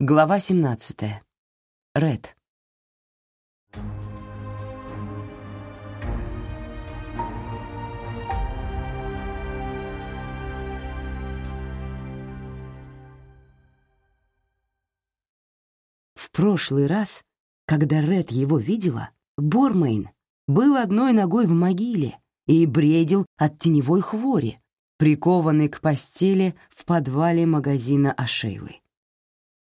Глава 17. Ред. В прошлый раз, когда Ред его видела, Бормейн был одной ногой в могиле и бредил от теневой хвори, прикованный к постели в подвале магазина Ашейлы.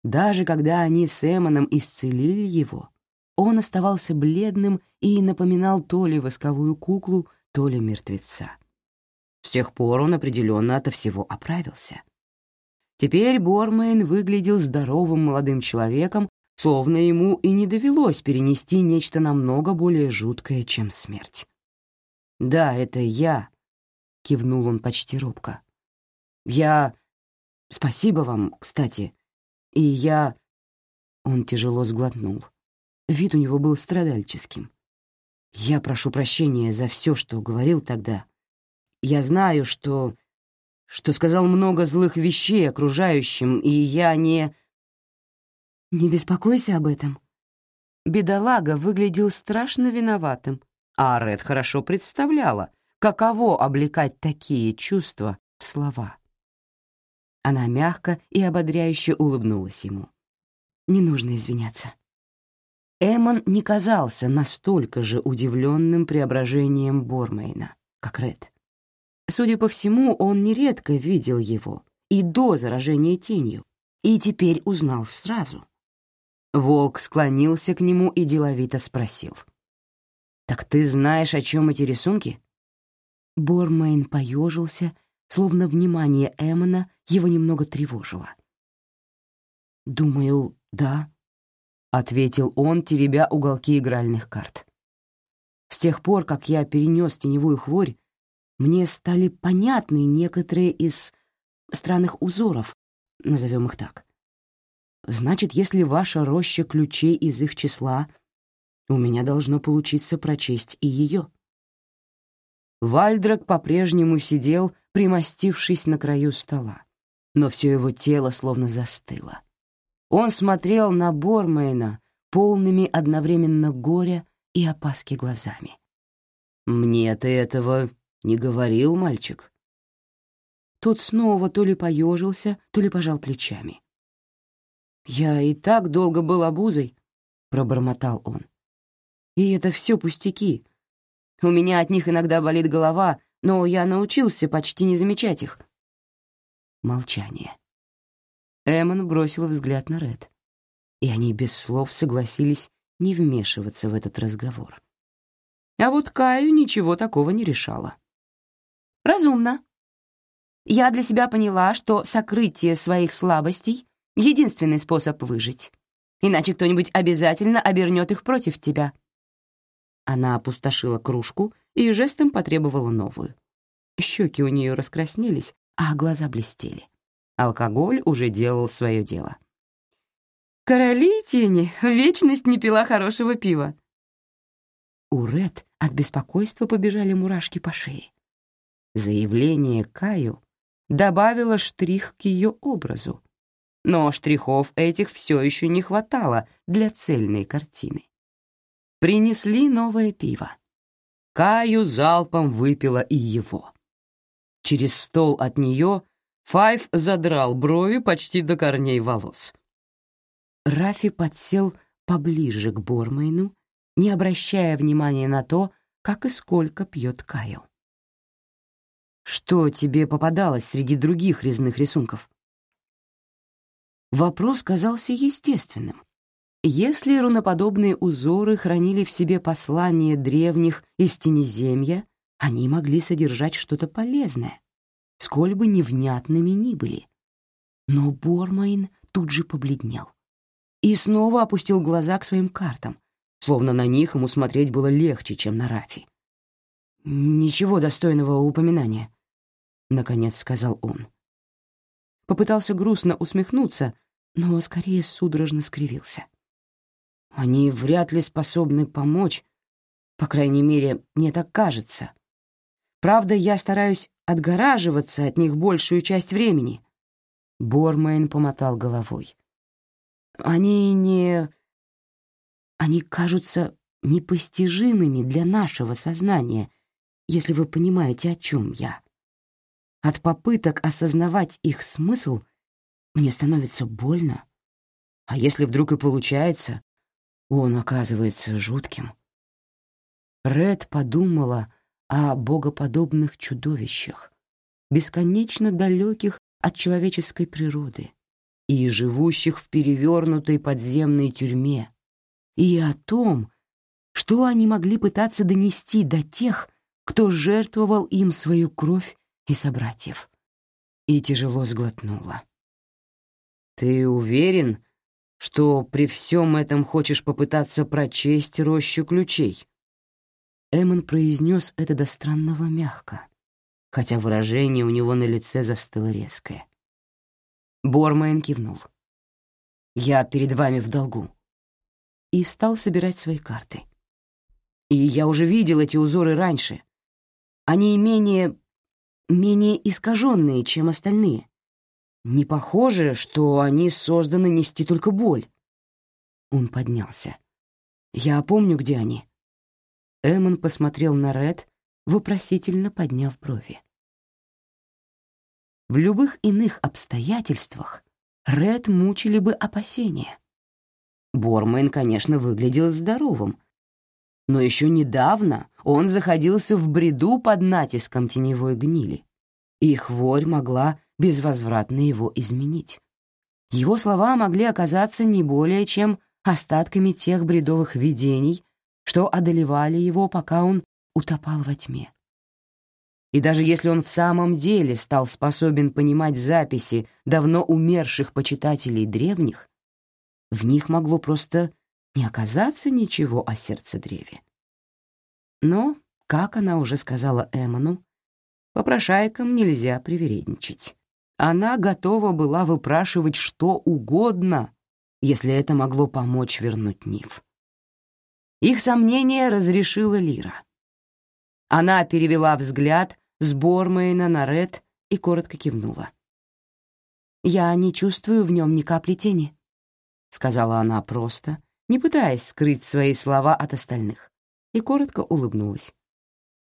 Даже когда они с Эмоном исцелили его, он оставался бледным и напоминал то ли восковую куклу, то ли мертвеца. С тех пор он определенно ото всего оправился. Теперь Бормейн выглядел здоровым молодым человеком, словно ему и не довелось перенести нечто намного более жуткое, чем смерть. «Да, это я», — кивнул он почти робко. «Я... Спасибо вам, кстати. И я...» Он тяжело сглотнул. Вид у него был страдальческим. «Я прошу прощения за все, что говорил тогда. Я знаю, что... что сказал много злых вещей окружающим, и я не...» «Не беспокойся об этом». Бедолага выглядел страшно виноватым, а Ред хорошо представляла, каково облекать такие чувства в слова. Она мягко и ободряюще улыбнулась ему. «Не нужно извиняться». Эмон не казался настолько же удивленным преображением Бормейна, как Ред. Судя по всему, он нередко видел его и до заражения тенью, и теперь узнал сразу. Волк склонился к нему и деловито спросил. «Так ты знаешь, о чем эти рисунки?» Бормейн поежился словно внимание Эммона его немного тревожило. «Думаю, да», — ответил он, теребя уголки игральных карт. «С тех пор, как я перенес теневую хворь, мне стали понятны некоторые из странных узоров, назовем их так. Значит, если ваша роща ключей из их числа, у меня должно получиться прочесть и ее». Вальдрак по-прежнему сидел, примостившись на краю стола, но все его тело словно застыло. Он смотрел на Бормейна полными одновременно горя и опаски глазами. «Мне ты этого не говорил, мальчик?» Тот снова то ли поежился, то ли пожал плечами. «Я и так долго был обузой», — пробормотал он. «И это все пустяки, у меня от них иногда болит голова, но я научился почти не замечать их. Молчание. Эммон бросил взгляд на Ред, и они без слов согласились не вмешиваться в этот разговор. А вот Каю ничего такого не решала. «Разумно. Я для себя поняла, что сокрытие своих слабостей — единственный способ выжить. Иначе кто-нибудь обязательно обернет их против тебя. Она опустошила кружку и жестом потребовала новую. Щеки у нее раскраснелись, а глаза блестели. Алкоголь уже делал свое дело. «Короли тени вечность не пила хорошего пива». У Ред от беспокойства побежали мурашки по шее. Заявление Каю добавило штрих к ее образу, но штрихов этих все еще не хватало для цельной картины. Принесли новое пиво. Каю залпом выпила и его. Через стол от нее Файв задрал брови почти до корней волос. Рафи подсел поближе к Бормейну, не обращая внимания на то, как и сколько пьет Каю. «Что тебе попадалось среди других резных рисунков?» Вопрос казался естественным. Если руноподобные узоры хранили в себе послания древних из Тенеземья, они могли содержать что-то полезное, сколь бы невнятными ни были. Но Бормайн тут же побледнел и снова опустил глаза к своим картам, словно на них ему смотреть было легче, чем на Рафи. «Ничего достойного упоминания», — наконец сказал он. Попытался грустно усмехнуться, но скорее судорожно скривился. Они вряд ли способны помочь, по крайней мере, мне так кажется. Правда, я стараюсь отгораживаться от них большую часть времени. Бормейн помотал головой. Они не... Они кажутся непостижимыми для нашего сознания, если вы понимаете, о чем я. От попыток осознавать их смысл мне становится больно. А если вдруг и получается, он оказывается жутким. Ред подумала о богоподобных чудовищах, бесконечно далеких от человеческой природы и живущих в перевернутой подземной тюрьме, и о том, что они могли пытаться донести до тех, кто жертвовал им свою кровь и собратьев. И тяжело сглотнула. «Ты уверен, что при всем этом хочешь попытаться прочесть рощу ключей?» Эммон произнес это до странного мягко, хотя выражение у него на лице застыло резкое. Бормайн кивнул. «Я перед вами в долгу». И стал собирать свои карты. И я уже видел эти узоры раньше. Они менее... менее искаженные, чем остальные. Не похоже, что они созданы нести только боль. Он поднялся. «Я помню, где они». Эммон посмотрел на Ред, вопросительно подняв брови. В любых иных обстоятельствах Ред мучили бы опасения. Бормайн, конечно, выглядел здоровым, но еще недавно он заходился в бреду под натиском теневой гнили, и хворь могла безвозвратно его изменить. Его слова могли оказаться не более чем остатками тех бредовых видений, что одолевали его, пока он утопал во тьме. И даже если он в самом деле стал способен понимать записи давно умерших почитателей древних, в них могло просто не оказаться ничего о сердце-древе. Но, как она уже сказала Эмону, попрошайкам нельзя привередничать. Она готова была выпрашивать что угодно, если это могло помочь вернуть Нив. Их сомнения разрешила Лира. Она перевела взгляд с Бормейна на Ред и коротко кивнула. «Я не чувствую в нем ни капли тени», — сказала она просто, не пытаясь скрыть свои слова от остальных, и коротко улыбнулась.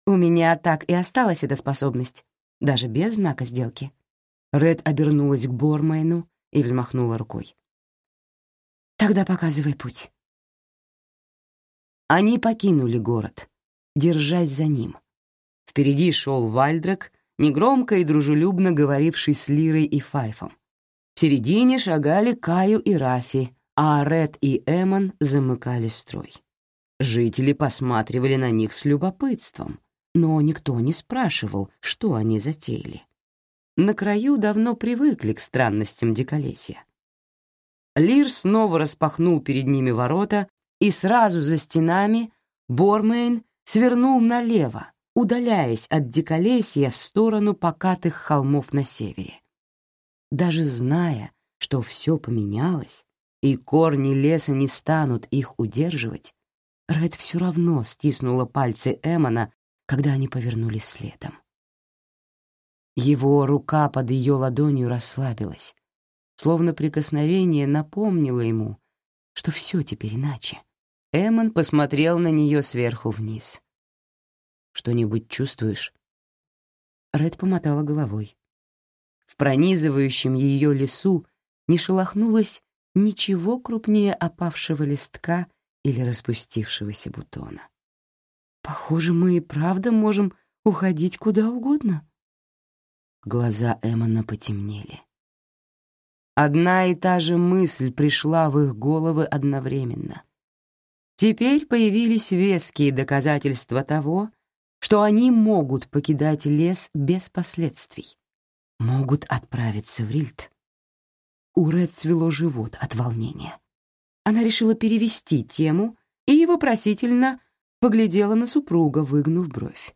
«У меня так и осталась эта способность, даже без знака сделки». Ред обернулась к Бормейну и взмахнула рукой. «Тогда показывай путь». Они покинули город, держась за ним — Впереди шел Вальдрак, негромко и дружелюбно говоривший с Лирой и Файфом. В середине шагали Каю и Рафи, а Ред и Эмон замыкали строй. Жители посматривали на них с любопытством, но никто не спрашивал, что они затеяли. На краю давно привыкли к странностям диколесья. Лир снова распахнул перед ними ворота, и сразу за стенами Бормейн свернул налево, удаляясь от диколесья в сторону покатых холмов на севере. Даже зная, что все поменялось, и корни леса не станут их удерживать, Ред все равно стиснула пальцы Эмона, когда они повернулись следом. Его рука под ее ладонью расслабилась, словно прикосновение напомнило ему, что все теперь иначе. Эмон посмотрел на нее сверху вниз. Что-нибудь чувствуешь?» Ред помотала головой. В пронизывающем ее лесу не шелохнулось ничего крупнее опавшего листка или распустившегося бутона. «Похоже, мы и правда можем уходить куда угодно». Глаза Эммона потемнели. Одна и та же мысль пришла в их головы одновременно. Теперь появились веские доказательства того, что они могут покидать лес без последствий, могут отправиться в Рильд. У Ред свело живот от волнения. Она решила перевести тему и вопросительно поглядела на супруга, выгнув бровь.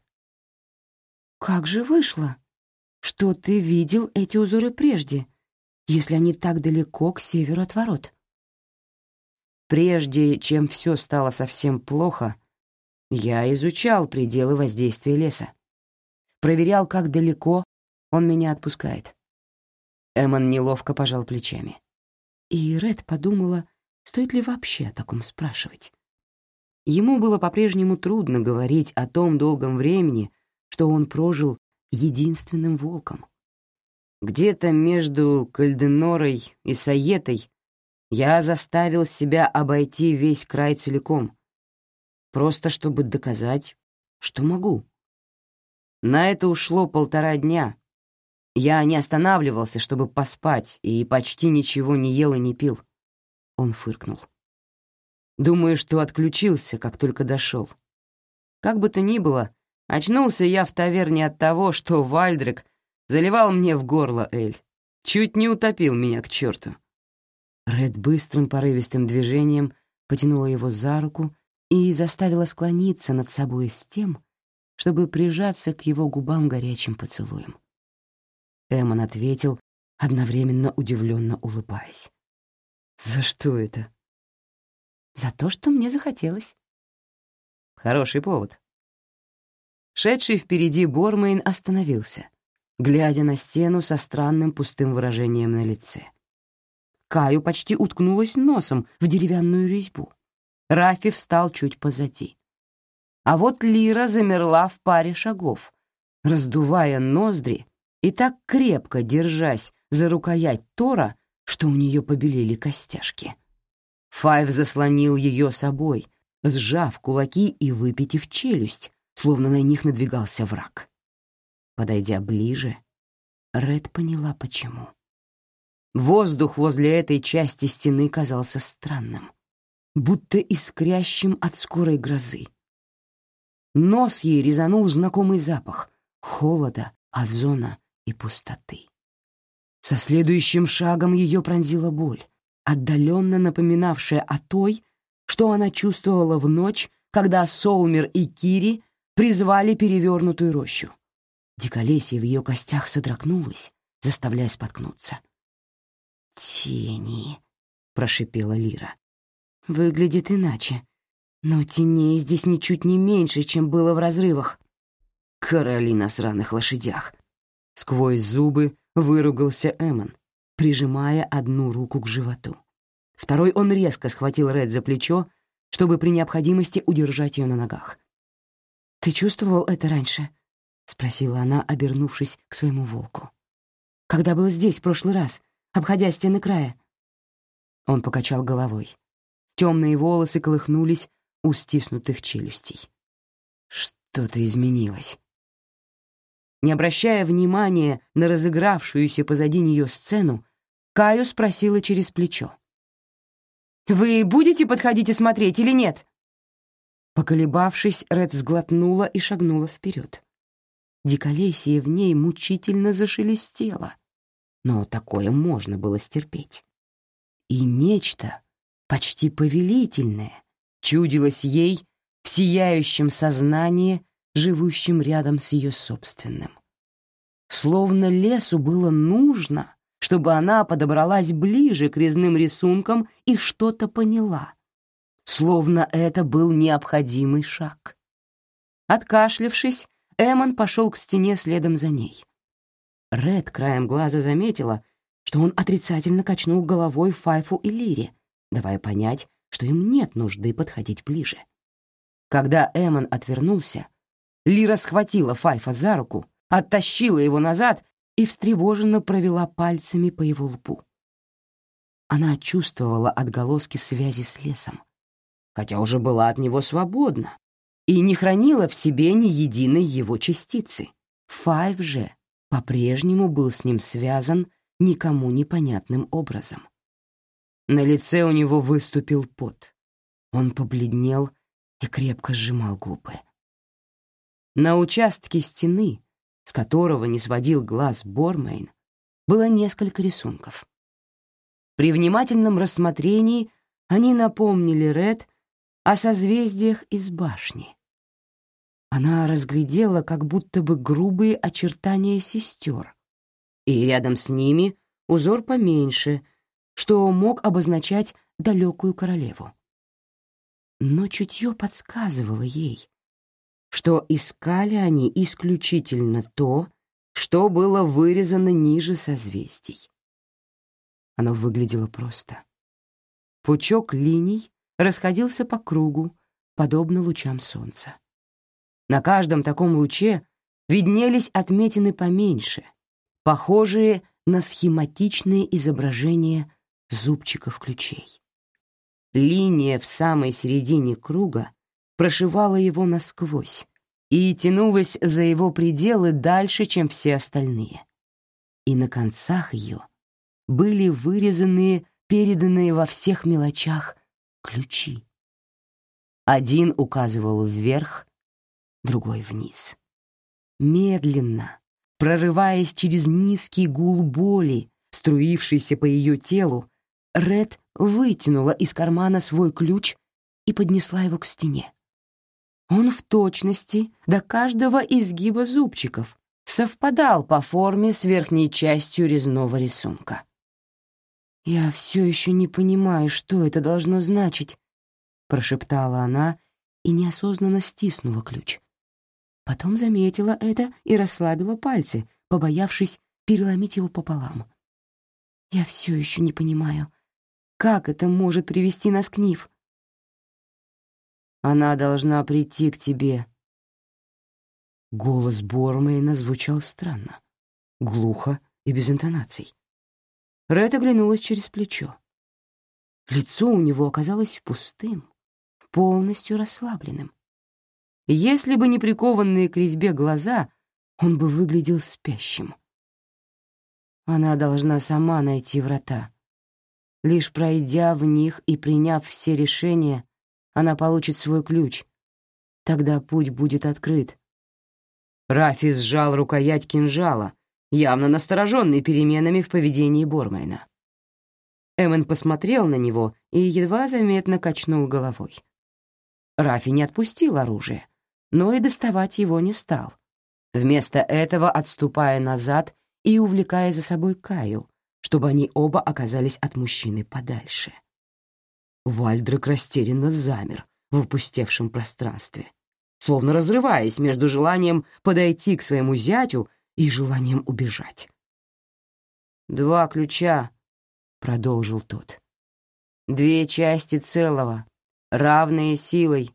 «Как же вышло, что ты видел эти узоры прежде, если они так далеко к северу от ворот?» Прежде чем все стало совсем плохо, я изучал пределы воздействия леса. Проверял, как далеко он меня отпускает. Эмон неловко пожал плечами. И Ред подумала, стоит ли вообще о таком спрашивать. Ему было по-прежнему трудно говорить о том долгом времени, что он прожил единственным волком. Где-то между Кальденорой и Саетой я заставил себя обойти весь край целиком, просто чтобы доказать, что могу. На это ушло полтора дня. Я не останавливался, чтобы поспать, и почти ничего не ел и не пил. Он фыркнул. Думаю, что отключился, как только дошел. Как бы то ни было, очнулся я в таверне от того, что Вальдрик заливал мне в горло Эль. Чуть не утопил меня к черту. Ред быстрым порывистым движением потянула его за руку и заставила склониться над собой с тем, чтобы прижаться к его губам горячим поцелуем. Эмон ответил, одновременно удивленно улыбаясь. «За что это?» За то, что мне захотелось. Хороший повод. Шедший впереди Бормейн остановился, глядя на стену со странным пустым выражением на лице. Каю почти уткнулась носом в деревянную резьбу. Рафи встал чуть позади. А вот Лира замерла в паре шагов, раздувая ноздри и так крепко держась за рукоять Тора, что у нее побелели костяшки. Файв заслонил ее собой, сжав кулаки и выпитив челюсть, словно на них надвигался враг. Подойдя ближе, Ред поняла, почему. Воздух возле этой части стены казался странным, будто искрящим от скорой грозы. Нос ей резанул знакомый запах холода, озона и пустоты. Со следующим шагом ее пронзила боль отдаленно напоминавшая о той, что она чувствовала в ночь, когда Солмер и Кири призвали перевернутую рощу. Диколесье в ее костях содрогнулось, заставляя споткнуться. «Тени», — прошипела Лира. «Выглядит иначе, но теней здесь ничуть не меньше, чем было в разрывах». «Короли на сраных лошадях!» Сквозь зубы выругался Эмон, прижимая одну руку к животу. Второй он резко схватил Ред за плечо, чтобы при необходимости удержать ее на ногах. «Ты чувствовал это раньше?» — спросила она, обернувшись к своему волку. «Когда был здесь в прошлый раз, обходя стены края?» Он покачал головой. Темные волосы колыхнулись у стиснутых челюстей. Что-то изменилось. Не обращая внимания на разыгравшуюся позади нее сцену, Каю спросила через плечо. «Вы будете подходить и смотреть или нет?» Поколебавшись, Ред сглотнула и шагнула вперед. Диколесье в ней мучительно зашелестело, но такое можно было стерпеть. И нечто, почти повелительное, чудилось ей в сияющем сознании, живущем рядом с ее собственным. Словно лесу было нужно, чтобы она подобралась ближе к резным рисункам и что-то поняла, словно это был необходимый шаг. Откашлившись, Эмон пошел к стене следом за ней. Ред краем глаза заметила, что он отрицательно качнул головой Файфу и Лире, давая понять, что им нет нужды подходить ближе. Когда Эмон отвернулся, Лира схватила Файфа за руку, оттащила его назад и встревоженно провела пальцами по его лбу. Она чувствовала отголоски связи с лесом, хотя уже была от него свободна и не хранила в себе ни единой его частицы. Файв же по-прежнему был с ним связан никому непонятным образом. На лице у него выступил пот. Он побледнел и крепко сжимал губы. На участке стены, с которого не сводил глаз Бормейн, было несколько рисунков. При внимательном рассмотрении они напомнили Ред о созвездиях из башни. Она разглядела как будто бы грубые очертания сестер, и рядом с ними узор поменьше, что мог обозначать далекую королеву. Но чутье подсказывало ей, что искали они исключительно то, что было вырезано ниже созвездий. Оно выглядело просто. Пучок линий расходился по кругу, подобно лучам солнца. На каждом таком луче виднелись отметины поменьше, похожие на схематичные изображения зубчиков ключей. Линия в самой середине круга прошивала его насквозь и тянулась за его пределы дальше, чем все остальные. И на концах ее были вырезанные, переданные во всех мелочах ключи. Один указывал вверх, другой вниз. Медленно, прорываясь через низкий гул боли, струившийся по ее телу, Ред вытянула из кармана свой ключ и поднесла его к стене. Он в точности до каждого изгиба зубчиков совпадал по форме с верхней частью резного рисунка. «Я все еще не понимаю, что это должно значить», — прошептала она и неосознанно стиснула ключ. Потом заметила это и расслабила пальцы, побоявшись переломить его пополам. «Я все еще не понимаю, как это может привести нас к Нив?» «Она должна прийти к тебе». Голос Бормейна звучал странно, глухо и без интонаций. Ред оглянулась через плечо. Лицо у него оказалось пустым, полностью расслабленным. Если бы не прикованные к резьбе глаза, он бы выглядел спящим. Она должна сама найти врата, Лишь пройдя в них и приняв все решения, она получит свой ключ. Тогда путь будет открыт. Рафи сжал рукоять кинжала, явно настороженный переменами в поведении Бормайна. Эммон посмотрел на него и едва заметно качнул головой. Рафи не отпустил оружие, но и доставать его не стал, вместо этого отступая назад и увлекая за собой Каю, чтобы они оба оказались от мужчины подальше. Вальдрик растерянно замер в опустевшем пространстве, словно разрываясь между желанием подойти к своему зятю и желанием убежать. «Два ключа», — продолжил тот. «Две части целого, равные силой.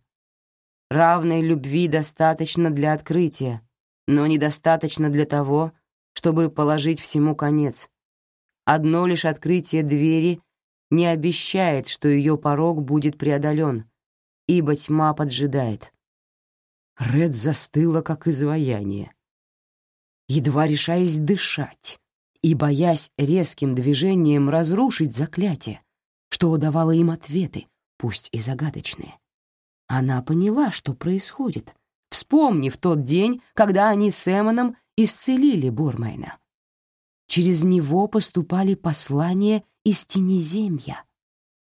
Равной любви достаточно для открытия, но недостаточно для того, чтобы положить всему конец. Одно лишь открытие двери не обещает, что ее порог будет преодолен, ибо тьма поджидает. Ред застыла, как изваяние, едва решаясь дышать и боясь резким движением разрушить заклятие, что давало им ответы, пусть и загадочные. Она поняла, что происходит, вспомнив тот день, когда они с Эмоном исцелили Бормайна. Через него поступали послания из Тенеземья.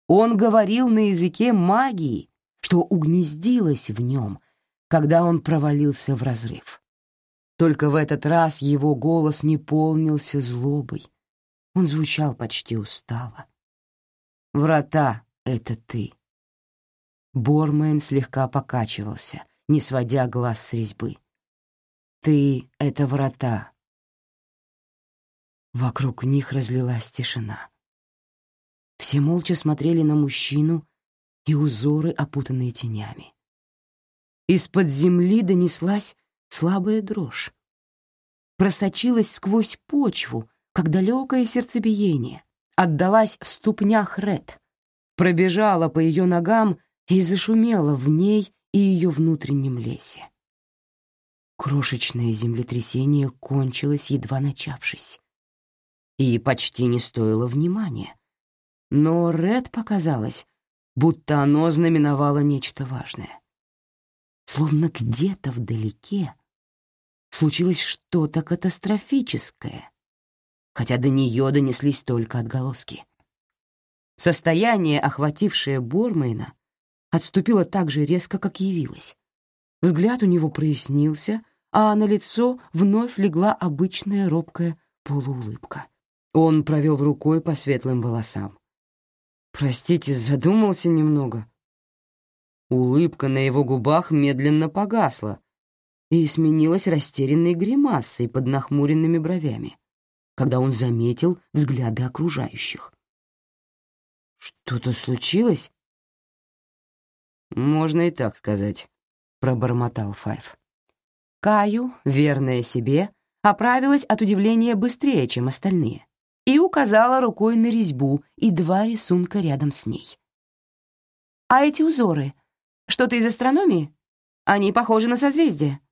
Он говорил на языке магии, что угнездилось в нем, когда он провалился в разрыв. Только в этот раз его голос не полнился злобой. Он звучал почти устало. «Врата — это ты». Бормэн слегка покачивался, не сводя глаз с резьбы. «Ты — это врата, Вокруг них разлилась тишина. Все молча смотрели на мужчину и узоры, опутанные тенями. Из-под земли донеслась слабая дрожь. Просочилась сквозь почву, как далекое сердцебиение, отдалась в ступнях Ред, пробежала по ее ногам и зашумела в ней и ее внутреннем лесе. Крошечное землетрясение кончилось, едва начавшись и почти не стоило внимания. Но Ред показалось, будто оно знаменовало нечто важное. Словно где-то вдалеке случилось что-то катастрофическое, хотя до нее донеслись только отголоски. Состояние, охватившее Бормейна, отступило так же резко, как явилось. Взгляд у него прояснился, а на лицо вновь легла обычная робкая полуулыбка. Он провел рукой по светлым волосам. «Простите, задумался немного». Улыбка на его губах медленно погасла и сменилась растерянной гримасой под нахмуренными бровями, когда он заметил взгляды окружающих. «Что-то случилось?» «Можно и так сказать», — пробормотал Файв. Каю, верная себе, оправилась от удивления быстрее, чем остальные, и указала рукой на резьбу и два рисунка рядом с ней. «А эти узоры? Что-то из астрономии? Они похожи на созвездия».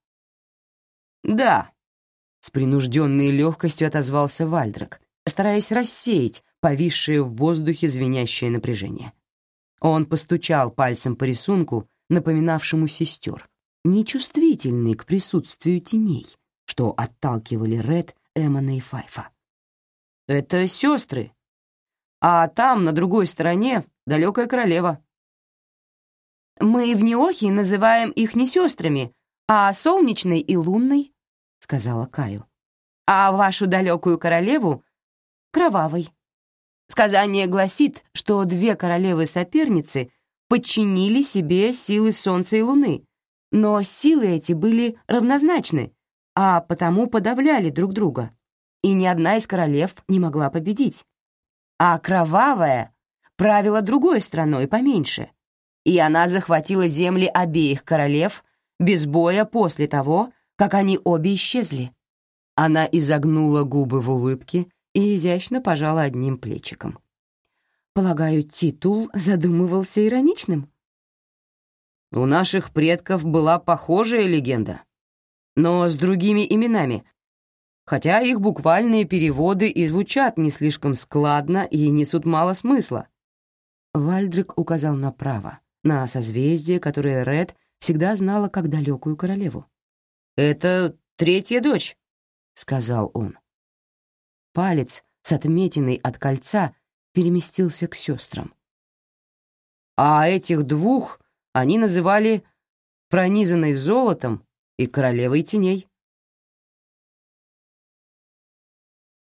«Да», — с принужденной легкостью отозвался Вальдрак, стараясь рассеять повисшее в воздухе звенящее напряжение. Он постучал пальцем по рисунку, напоминавшему сестер, нечувствительный к присутствию теней, что отталкивали Ред, Эммона и Файфа. «Это сестры, а там, на другой стороне, далекая королева». «Мы в Неохе называем их не сестрами, а солнечной и лунной», — сказала Каю. «А вашу далекую королеву — кровавой». Сказание гласит, что две королевы-соперницы подчинили себе силы Солнца и Луны, но силы эти были равнозначны, а потому подавляли друг друга, и ни одна из королев не могла победить. А кровавая правила другой страной поменьше, и она захватила земли обеих королев без боя после того, как они обе исчезли. Она изогнула губы в улыбке и изящно пожала одним плечиком. Полагаю, титул задумывался ироничным? У наших предков была похожая легенда, но с другими именами, хотя их буквальные переводы и звучат не слишком складно и несут мало смысла. Вальдрик указал направо, на созвездие, которое Ред всегда знала как далекую королеву. «Это третья дочь», — сказал он. Палец с отметиной от кольца переместился к сестрам. А этих двух они называли пронизанной золотом и королевой теней.